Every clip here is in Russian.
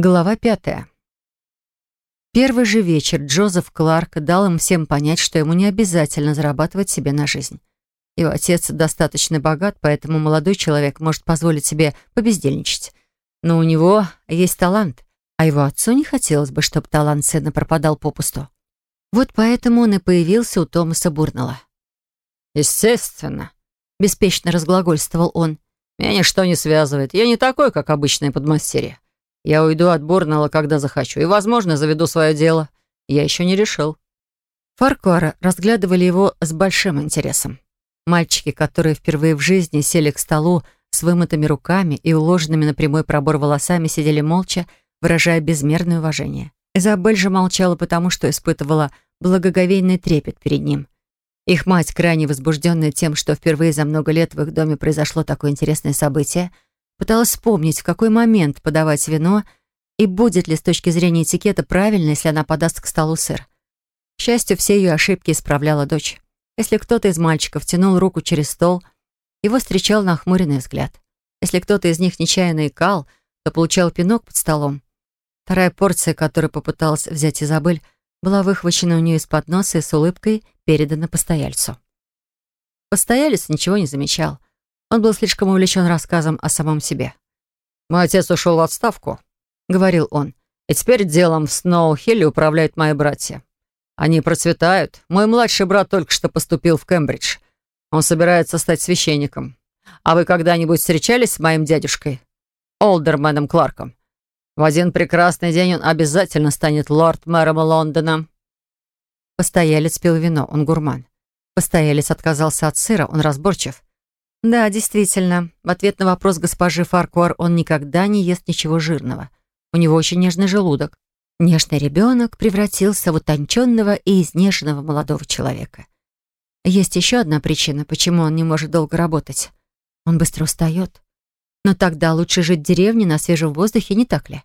Глава пятая. Первый же вечер Джозеф Кларк дал им всем понять, что ему не обязательно зарабатывать себе на жизнь. Его отец достаточно богат, поэтому молодой человек может позволить себе побездельничать. Но у него есть талант, а его отцу не хотелось бы, чтобы талант сына пропадал попусту. Вот поэтому он и появился у Томаса Бурнелла. «Естественно», — беспечно разглагольствовал он. «Меня ничто не связывает. Я не такой, как обычное подмастерье. Я уйду от Бурнелла, когда захочу, и, возможно, заведу свое дело. Я еще не решил». Фаркуара разглядывали его с большим интересом. Мальчики, которые впервые в жизни сели к столу с вымытыми руками и уложенными на прямой пробор волосами, сидели молча, выражая безмерное уважение. Изабель же молчала, потому что испытывала благоговейный трепет перед ним. Их мать, крайне возбужденная тем, что впервые за много лет в их доме произошло такое интересное событие, Пыталась вспомнить, в какой момент подавать вино и будет ли с точки зрения этикета правильно, если она подаст к столу сыр. К счастью, все ее ошибки исправляла дочь. Если кто-то из мальчиков тянул руку через стол, его встречал нахмуренный взгляд. Если кто-то из них нечаянно икал, то получал пинок под столом. Вторая порция, которую попыталась взять Изабель, была выхвачена у нее из-под носа и с улыбкой передана постояльцу. Постоялец ничего не замечал. Он был слишком увлечен рассказом о самом себе. «Мой отец ушел в отставку», — говорил он. «И теперь делом в Сноу-Хилле управляют мои братья. Они процветают. Мой младший брат только что поступил в Кембридж. Он собирается стать священником. А вы когда-нибудь встречались с моим дядюшкой, Олдерменом Кларком? В один прекрасный день он обязательно станет лорд-мэром Лондона». Постоялец пил вино, он гурман. Постоялец отказался от сыра, он разборчив. Да, действительно, в ответ на вопрос госпожи Фаркуар он никогда не ест ничего жирного. У него очень нежный желудок. Нежный ребенок превратился в утонченного и изнеженного молодого человека. Есть еще одна причина, почему он не может долго работать. Он быстро устает. Но тогда лучше жить в деревне на свежем воздухе, не так ли?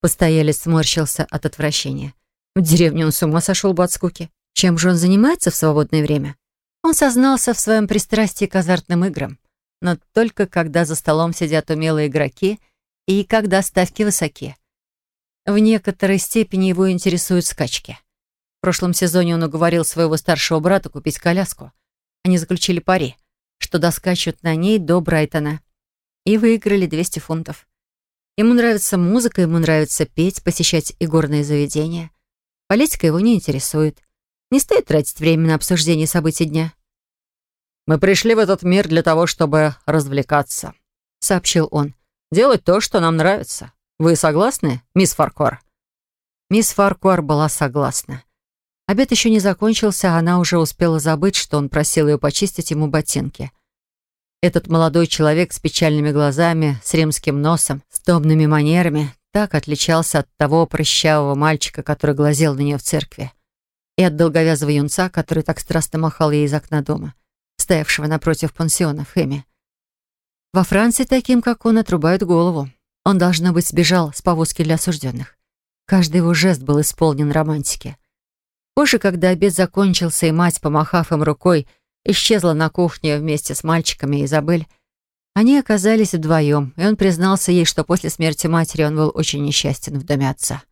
Постоялец сморщился от отвращения. В деревне он с ума сошел бы от скуки. Чем же он занимается в свободное время? Он сознался в своем пристрастии к азартным играм, но только когда за столом сидят умелые игроки и когда ставки высоки. В некоторой степени его интересуют скачки. В прошлом сезоне он уговорил своего старшего брата купить коляску. Они заключили пари, что доскачут на ней до Брайтона. И выиграли 200 фунтов. Ему нравится музыка, ему нравится петь, посещать игорные заведения. Политика его не интересует. Не стоит тратить время на обсуждение событий дня. «Мы пришли в этот мир для того, чтобы развлекаться», — сообщил он. «Делать то, что нам нравится. Вы согласны, мисс Фаркуар?» Мисс Фаркуар была согласна. Обед еще не закончился, а она уже успела забыть, что он просил ее почистить ему ботинки. Этот молодой человек с печальными глазами, с римским носом, с томными манерами так отличался от того прыщавого мальчика, который глазел на нее в церкви и от долговязого юнца, который так страстно махал ей из окна дома, стоявшего напротив пансиона в Хэме. Во Франции таким, как он, отрубают голову. Он, должно быть, сбежал с повозки для осужденных. Каждый его жест был исполнен романтики. Позже, когда обед закончился, и мать, помахав им рукой, исчезла на кухне вместе с мальчиками и Изабель, они оказались вдвоем, и он признался ей, что после смерти матери он был очень несчастен в доме отца.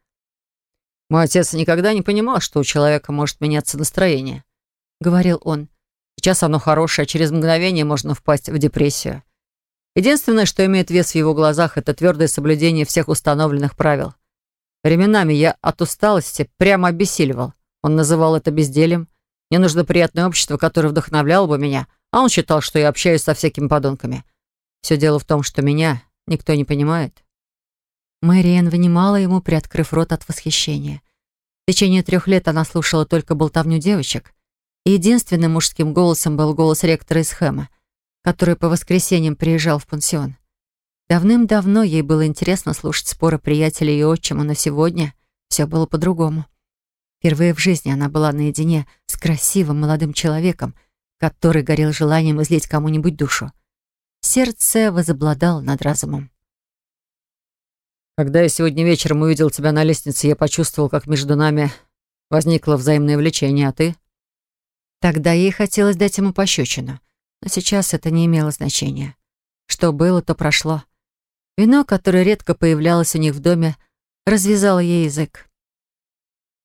«Мой отец никогда не понимал, что у человека может меняться настроение», — говорил он. «Сейчас оно хорошее, а через мгновение можно впасть в депрессию. Единственное, что имеет вес в его глазах, это твердое соблюдение всех установленных правил. Временами я от усталости прямо обессиливал. Он называл это бездельем. Мне нужно приятное общество, которое вдохновляло бы меня, а он считал, что я общаюсь со всякими подонками. Все дело в том, что меня никто не понимает. Мэриэн вынимала ему, приоткрыв рот от восхищения. В течение трех лет она слушала только болтовню девочек. И единственным мужским голосом был голос ректора из Хэма, который по воскресеньям приезжал в пансион. Давным-давно ей было интересно слушать споры приятелей и отчима, но сегодня все было по-другому. Впервые в жизни она была наедине с красивым молодым человеком, который горел желанием излить кому-нибудь душу. Сердце возобладало над разумом. Когда я сегодня вечером увидел тебя на лестнице, я почувствовал, как между нами возникло взаимное влечение, а ты? Тогда ей хотелось дать ему пощечину, но сейчас это не имело значения. Что было, то прошло. Вино, которое редко появлялось у них в доме, развязала ей язык.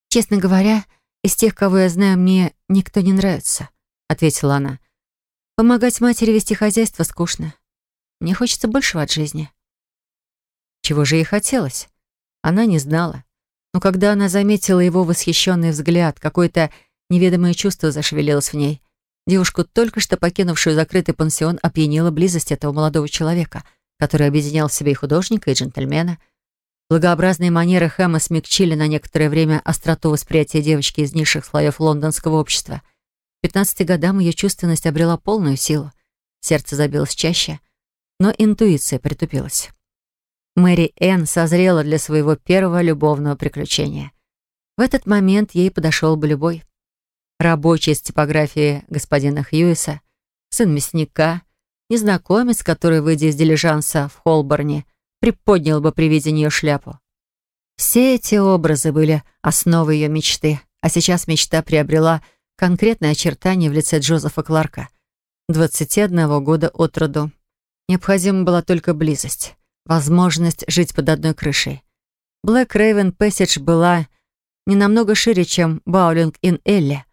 «Честно говоря, из тех, кого я знаю, мне никто не нравится», — ответила она. «Помогать матери вести хозяйство скучно. Мне хочется большего от жизни». Чего же ей хотелось? Она не знала. Но когда она заметила его восхищенный взгляд, какое-то неведомое чувство зашевелилось в ней. Девушку, только что покинувшую закрытый пансион, опьянила близость этого молодого человека, который объединял в себе и художника, и джентльмена. Благообразные манеры Хэма смягчили на некоторое время остроту восприятия девочки из низших слоев лондонского общества. К 15 годам ее чувственность обрела полную силу. Сердце забилось чаще, но интуиция притупилась. Мэри Энн созрела для своего первого любовного приключения. В этот момент ей подошел бы любой. Рабочий из типографии господина Хьюиса, сын мясника, незнакомец, который, выйдя из дилижанса в Холборне, приподнял бы при виде нее шляпу. Все эти образы были основой ее мечты, а сейчас мечта приобрела конкретное очертание в лице Джозефа Кларка, 21 года от роду. Необходима была только близость возможность жить под одной крышей. Блэк Рейвен Пэссидж была не намного шире, чем Баулинг ин Элли.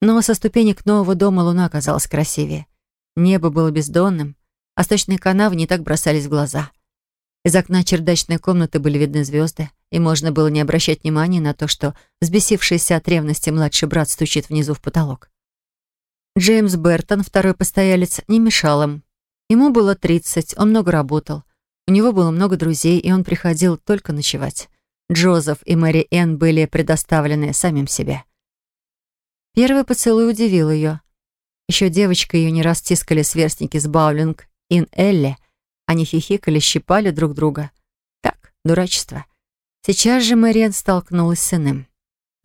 Но со ступенек нового дома луна оказалась красивее. Небо было бездонным, а сточные канавы не так бросались в глаза. Из окна чердачной комнаты были видны звезды, и можно было не обращать внимания на то, что взбесившийся от ревности младший брат стучит внизу в потолок. Джеймс Бертон, второй постоялец, не мешал им. Ему было 30, он много работал. У него было много друзей, и он приходил только ночевать. Джозеф и Мэри Энн были предоставлены самим себе. Первый поцелуй удивил ее. Еще девочка ее не раз тискали сверстники с Баулинг ин Элли. Они хихикали, щипали друг друга. Так, дурачество. Сейчас же Мэриэн столкнулась с иным.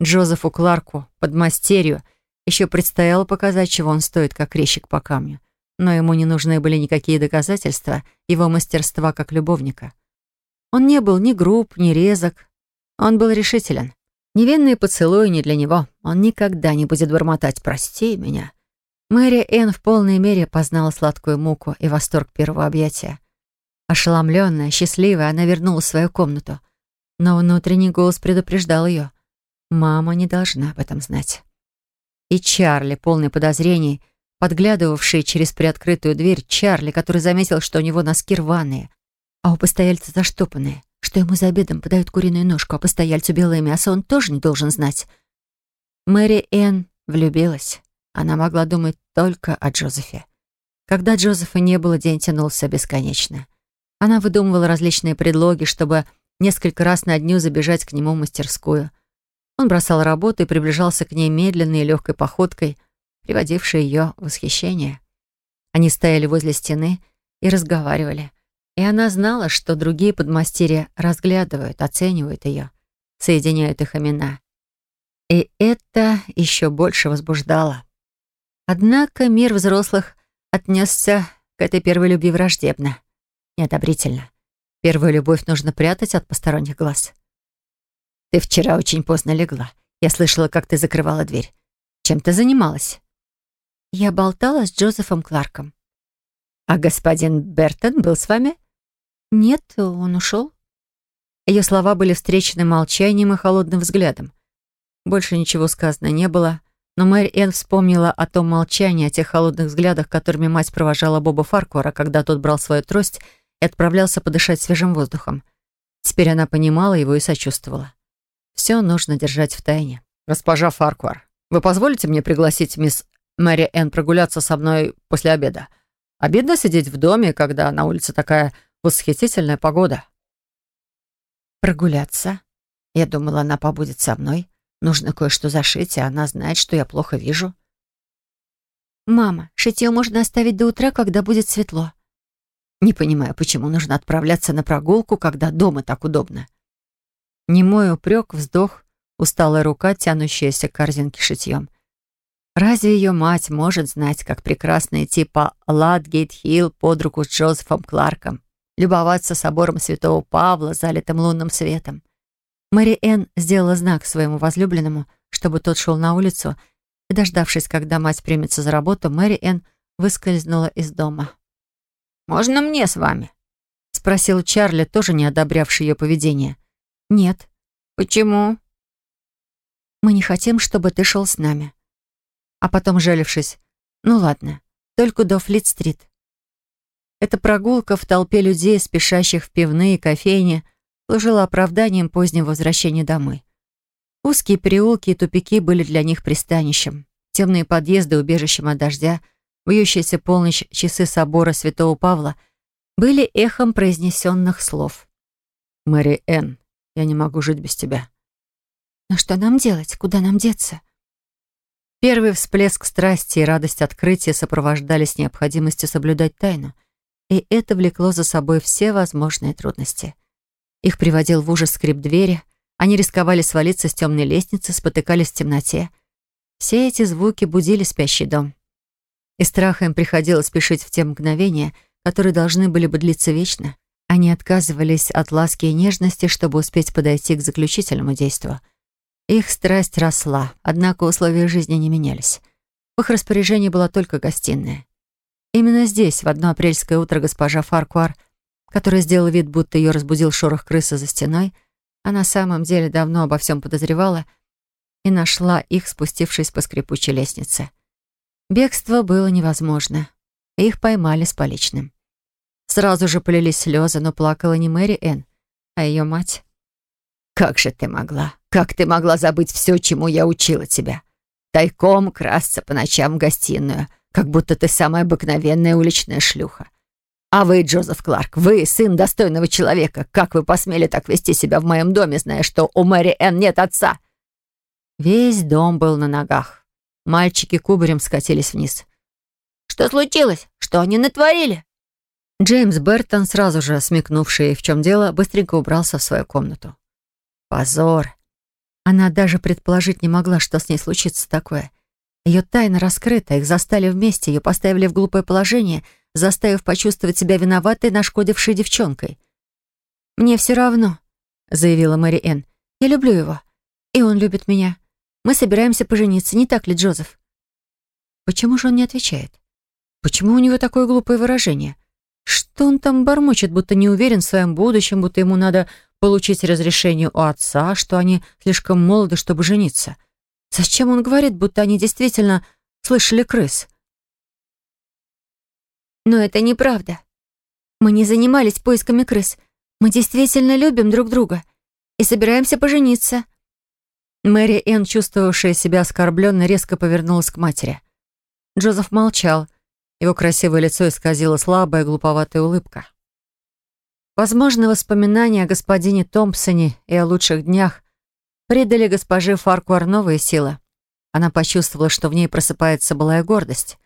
Джозефу Кларку, подмастерью, еще предстояло показать, чего он стоит, как резчик по камню но ему не нужны были никакие доказательства его мастерства как любовника. Он не был ни груб, ни резок. Он был решителен. Невинные поцелуи не для него. Он никогда не будет бормотать «прости меня». Мэри Энн в полной мере познала сладкую муку и восторг первого объятия. Ошеломленная, счастливая, она вернулась в свою комнату. Но внутренний голос предупреждал ее. Мама не должна об этом знать. И Чарли, полный подозрений, подглядывавший через приоткрытую дверь Чарли, который заметил, что у него носки рваные, а у постояльца заштопанные, что ему за обедом подают куриную ножку, а постояльцу белое мясо он тоже не должен знать. Мэри Энн влюбилась. Она могла думать только о Джозефе. Когда Джозефа не было, день тянулся бесконечно. Она выдумывала различные предлоги, чтобы несколько раз на дню забежать к нему в мастерскую. Он бросал работу и приближался к ней медленной и легкой походкой — приводившее ее в восхищение. Они стояли возле стены и разговаривали, и она знала, что другие подмастерья разглядывают, оценивают ее, соединяют их имена. И это еще больше возбуждало. Однако мир взрослых отнесся к этой первой любви враждебно, неодобрительно. Первую любовь нужно прятать от посторонних глаз. «Ты вчера очень поздно легла. Я слышала, как ты закрывала дверь. Чем ты занималась?» Я болтала с Джозефом Кларком. «А господин Бертон был с вами?» «Нет, он ушел». Ее слова были встречены молчанием и холодным взглядом. Больше ничего сказано не было, но Мэри Энн вспомнила о том молчании, о тех холодных взглядах, которыми мать провожала Боба Фаркуара, когда тот брал свою трость и отправлялся подышать свежим воздухом. Теперь она понимала его и сочувствовала. Все нужно держать в тайне. «Госпожа Фаркуар, вы позволите мне пригласить мисс Мэри Энн прогуляться со мной после обеда. Обидно сидеть в доме, когда на улице такая восхитительная погода. Прогуляться? Я думала, она побудет со мной. Нужно кое-что зашить, и она знает, что я плохо вижу. «Мама, шитье можно оставить до утра, когда будет светло». Не понимаю, почему нужно отправляться на прогулку, когда дома так удобно. Немой упрек, вздох, усталая рука, тянущаяся к корзинке шитьем. Разве ее мать может знать, как прекрасно идти по Ладгейт-Хилл под руку с Джозефом Кларком, любоваться собором святого Павла, залитым лунным светом? Мэри Энн сделала знак своему возлюбленному, чтобы тот шел на улицу, и, дождавшись, когда мать примется за работу, Мэри Энн выскользнула из дома. «Можно мне с вами?» — спросил Чарли, тоже не одобрявший ее поведение. «Нет». «Почему?» «Мы не хотим, чтобы ты шел с нами». А потом, жалившись, «Ну ладно, только до Флит-стрит». Эта прогулка в толпе людей, спешащих в пивные и кофейни, служила оправданием позднего возвращения домой. Узкие переулки и тупики были для них пристанищем. Темные подъезды, убежищем от дождя, вьющиеся полночь часы собора Святого Павла были эхом произнесенных слов. «Мэри Энн, я не могу жить без тебя». «Но что нам делать? Куда нам деться?» Первый всплеск страсти и радость открытия сопровождались необходимостью соблюдать тайну, и это влекло за собой все возможные трудности. Их приводил в ужас скрип двери, они рисковали свалиться с темной лестницы, спотыкались в темноте. Все эти звуки будили спящий дом. И страха им приходилось спешить в те мгновения, которые должны были бы длиться вечно. Они отказывались от ласки и нежности, чтобы успеть подойти к заключительному действию. Их страсть росла, однако условия жизни не менялись. В их распоряжении была только гостиная. Именно здесь, в одно апрельское утро, госпожа Фаркуар, которая сделала вид, будто ее разбудил шорох крысы за стеной, а на самом деле давно обо всем подозревала и нашла их, спустившись по скрипучей лестнице. Бегство было невозможно. Их поймали с поличным. Сразу же полились слезы, но плакала не Мэри Энн, а ее мать. «Как же ты могла? Как ты могла забыть все, чему я учила тебя? Тайком красться по ночам в гостиную, как будто ты самая обыкновенная уличная шлюха. А вы, Джозеф Кларк, вы, сын достойного человека, как вы посмели так вести себя в моем доме, зная, что у Мэри Энн нет отца?» Весь дом был на ногах. Мальчики кубарем скатились вниз. «Что случилось? Что они натворили?» Джеймс Бертон, сразу же смекнувший, в чем дело, быстренько убрался в свою комнату. Позор. Она даже предположить не могла, что с ней случится такое. Ее тайна раскрыта, их застали вместе, ее поставили в глупое положение — заставив почувствовать себя виноватой, нашкодившей девчонкой. «Мне все равно», — заявила Мэри Энн. «Я люблю его, и он любит меня. Мы собираемся пожениться, не так ли, Джозеф?» Почему же он не отвечает? Почему у него такое глупое выражение? Что он там бормочет, будто не уверен в своем будущем, будто ему надо получить разрешение у отца, что они слишком молоды, чтобы жениться? Зачем он говорит, будто они действительно слышали крыс? Но это неправда. Мы не занимались поисками крыс. Мы действительно любим друг друга и собираемся пожениться». Мэри Энн, чувствовавшая себя оскорбленно, резко повернулась к матери. Джозеф молчал. Его красивое лицо исказило слабая, глуповатая улыбка. Возможно, воспоминания о господине Томпсоне и о лучших днях придали госпоже Фаркуар новые силы. Она почувствовала, что в ней просыпается былая гордость.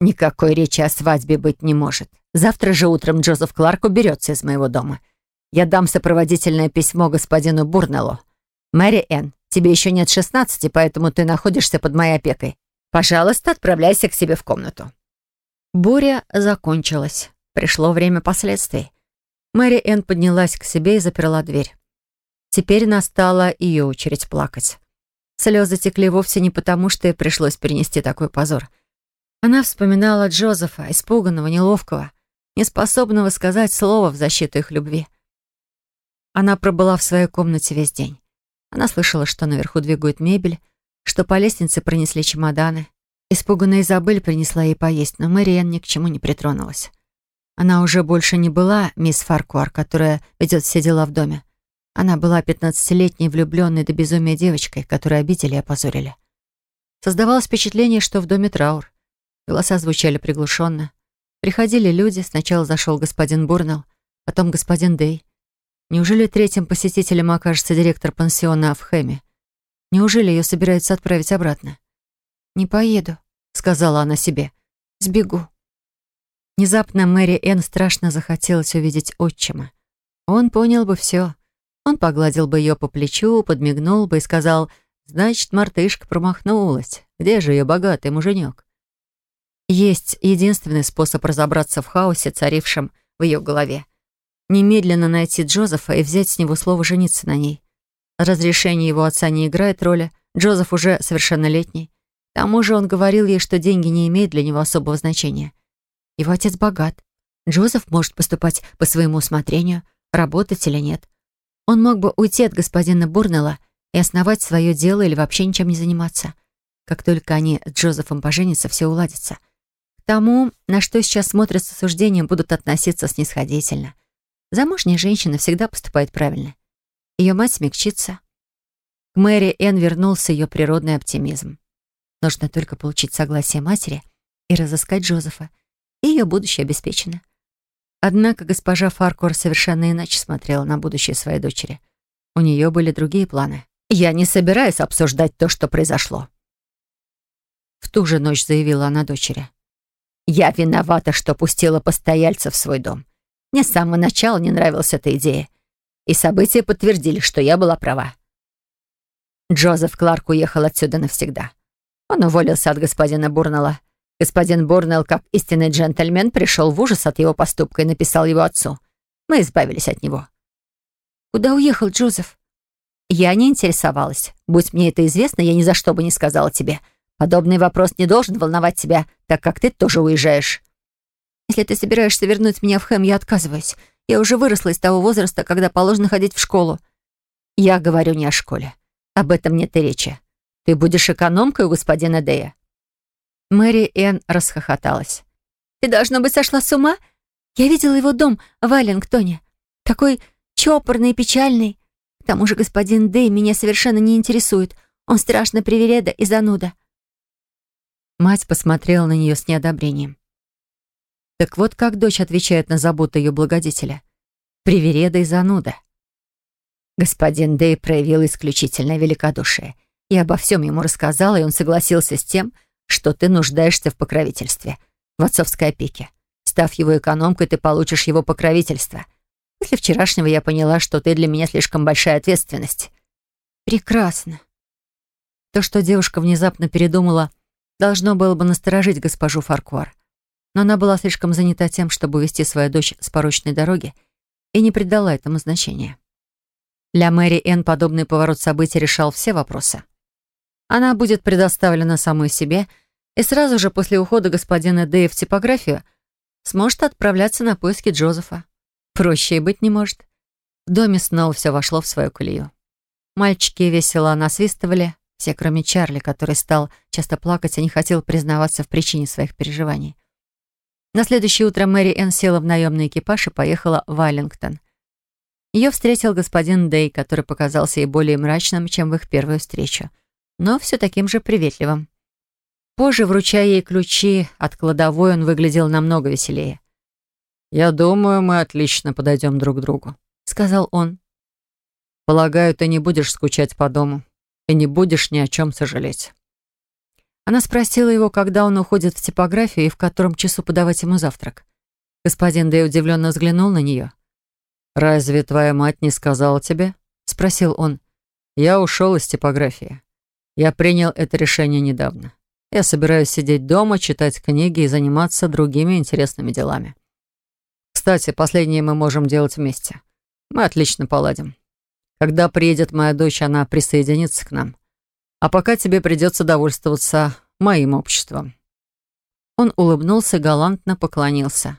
Никакой речи о свадьбе быть не может. Завтра же утром Джозеф Кларк уберется из моего дома. Я дам сопроводительное письмо господину Бурнеллу. Мэри Энн, тебе еще нет шестнадцати, поэтому ты находишься под моей опекой. Пожалуйста, отправляйся к себе в комнату». Буря закончилась. Пришло время последствий. Мэри Энн поднялась к себе и заперла дверь. Теперь настала ее очередь плакать. Слезы текли вовсе не потому, что ей пришлось перенести такой позор. Она вспоминала Джозефа, испуганного, неловкого, неспособного сказать слово в защиту их любви. Она пробыла в своей комнате весь день. Она слышала, что наверху двигают мебель, что по лестнице принесли чемоданы. Испуганная Изабель принесла ей поесть, но Мэриэн ни к чему не притронулась. Она уже больше не была мисс Фаркуар, которая ведет все дела в доме. Она была пятнадцатилетней влюбленной до безумия девочкой, которую обидели и опозорили. Создавалось впечатление, что в доме траур. Голоса звучали приглушенно. Приходили люди, сначала зашел господин Бурнелл, потом господин Дей. Неужели третьим посетителем окажется директор пансиона в Хэме? Неужели ее собираются отправить обратно? «Не поеду», — сказала она себе. «Сбегу». Внезапно Мэри Энн страшно захотелось увидеть отчима. Он понял бы все. Он погладил бы ее по плечу, подмигнул бы и сказал, «Значит, мартышка промахнулась. Где же ее богатый муженек?» Есть единственный способ разобраться в хаосе, царившем в ее голове. Немедленно найти Джозефа и взять с него слово «жениться на ней». Разрешение его отца не играет роли, Джозеф уже совершеннолетний. К тому же он говорил ей, что деньги не имеют для него особого значения. Его отец богат. Джозеф может поступать по своему усмотрению, работать или нет. Он мог бы уйти от господина Бурнелла и основать свое дело или вообще ничем не заниматься. Как только они с Джозефом поженятся, все уладится. К тому, на что сейчас смотрят с осуждением, будут относиться снисходительно. Замужняя женщина всегда поступает правильно. Ее мать смягчится. К Мэри Энн вернулся ее природный оптимизм. Нужно только получить согласие матери и разыскать Джозефа, и ее будущее обеспечено. Однако госпожа Фаркор совершенно иначе смотрела на будущее своей дочери. У нее были другие планы. «Я не собираюсь обсуждать то, что произошло», в ту же ночь заявила она дочери. «Я виновата, что пустила постояльца в свой дом. Мне с самого начала не нравилась эта идея. И события подтвердили, что я была права. Джозеф Кларк уехал отсюда навсегда. Он уволился от господина Бурнелла. Господин Бурнелл, как истинный джентльмен, пришел в ужас от его поступка и написал его отцу. Мы избавились от него. «Куда уехал Джозеф?» «Я не интересовалась. Будь мне это известно, я ни за что бы не сказала тебе. Подобный вопрос не должен волновать тебя, так как ты тоже уезжаешь». «Если ты собираешься вернуть меня в Хэм, я отказываюсь. Я уже выросла из того возраста, когда положено ходить в школу». «Я говорю не о школе. Об этом нет и речи. Ты будешь экономкой у господина Дея». Мэри Энн расхохоталась. «Ты, должно быть, сошла с ума? Я видела его дом в Аллингтоне. Такой чопорный и печальный. К тому же господин Дэй меня совершенно не интересует. Он страшно привереда и зануда. Мать посмотрела на нее с неодобрением. Так вот как дочь отвечает на заботу ее благодетеля. Привереда и зануда. Господин Дэй проявил исключительное великодушие. Я обо всем ему рассказала, и он согласился с тем, что ты нуждаешься в покровительстве, в отцовской опеке. Став его экономкой, ты получишь его покровительство. После вчерашнего я поняла, что ты для меня слишком большая ответственность. Прекрасно. То, что девушка внезапно передумала должно было бы насторожить госпожу Фаркуар. Но она была слишком занята тем, чтобы увести свою дочь с порочной дороги, и не придала этому значения. Для Мэри Энн подобный поворот событий решал все вопросы. Она будет предоставлена самой себе и сразу же после ухода господина Дэя в типографию сможет отправляться на поиски Джозефа. Проще и быть не может. В доме снова все вошло в свою колею. Мальчики весело насвистывали, все, кроме Чарли, который стал часто плакать и не хотел признаваться в причине своих переживаний. На следующее утро Мэри Энн села в наемный экипаж и поехала в Вайлингтон. Ее встретил господин Дей, который показался ей более мрачным, чем в их первую встречу, но все таким же приветливым. Позже, вручая ей ключи от кладовой, он выглядел намного веселее. «Я думаю, мы отлично подойдем друг к другу», — сказал он. «Полагаю, ты не будешь скучать по дому и не будешь ни о чем сожалеть». Она спросила его, когда он уходит в типографию и в котором часу подавать ему завтрак. Господин Дэй удивленно взглянул на нее. «Разве твоя мать не сказала тебе?» — спросил он. «Я ушел из типографии. Я принял это решение недавно. Я собираюсь сидеть дома, читать книги и заниматься другими интересными делами. Кстати, последнее мы можем делать вместе. Мы отлично поладим. Когда приедет моя дочь, она присоединится к нам. А пока тебе придется довольствоваться моим обществом». Он улыбнулся, галантно поклонился.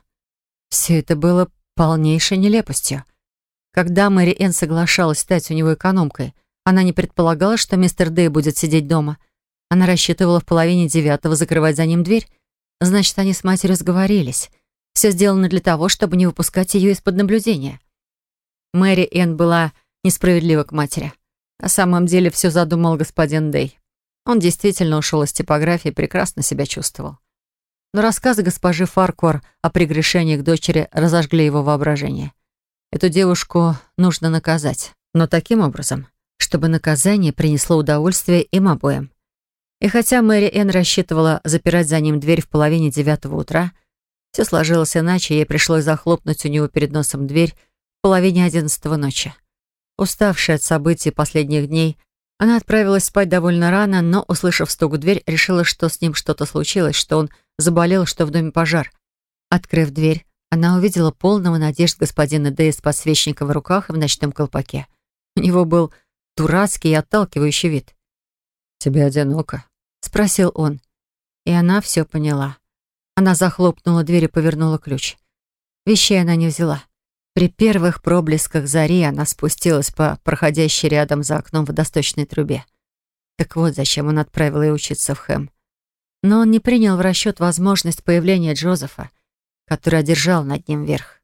Все это было полнейшей нелепостью. Когда Мэри Энн соглашалась стать у него экономкой, она не предполагала, что мистер Дэй будет сидеть дома. Она рассчитывала в половине девятого закрывать за ним дверь. Значит, они с матерью сговорились. Все сделано для того, чтобы не выпускать ее из-под наблюдения. Мэри Энн была несправедливо к матери. На самом деле все задумал господин Дей. Он действительно ушел из типографии и прекрасно себя чувствовал. Но рассказы госпожи Фаркор о прегрешениях дочери разожгли его воображение. Эту девушку нужно наказать, но таким образом, чтобы наказание принесло удовольствие им обоим. И хотя Мэри Энн рассчитывала запирать за ним дверь в половине девятого утра, все сложилось иначе, ей пришлось захлопнуть у него перед носом дверь в половине одиннадцатого ночи. Уставшая от событий последних дней, она отправилась спать довольно рано, но, услышав стук в дверь, решила, что с ним что-то случилось, что он заболел, что в доме пожар. Открыв дверь, она увидела полного надежд господина Дэя с подсвечником в руках и в ночном колпаке. У него был дурацкий и отталкивающий вид. «Тебе одиноко?» — спросил он. И она все поняла. Она захлопнула дверь и повернула ключ. Вещей она не взяла. При первых проблесках зари она спустилась по проходящей рядом за окном водосточной трубе. Так вот, зачем он отправил ее учиться в Хэм. Но он не принял в расчет возможность появления Джозефа, который одержал над ним верх.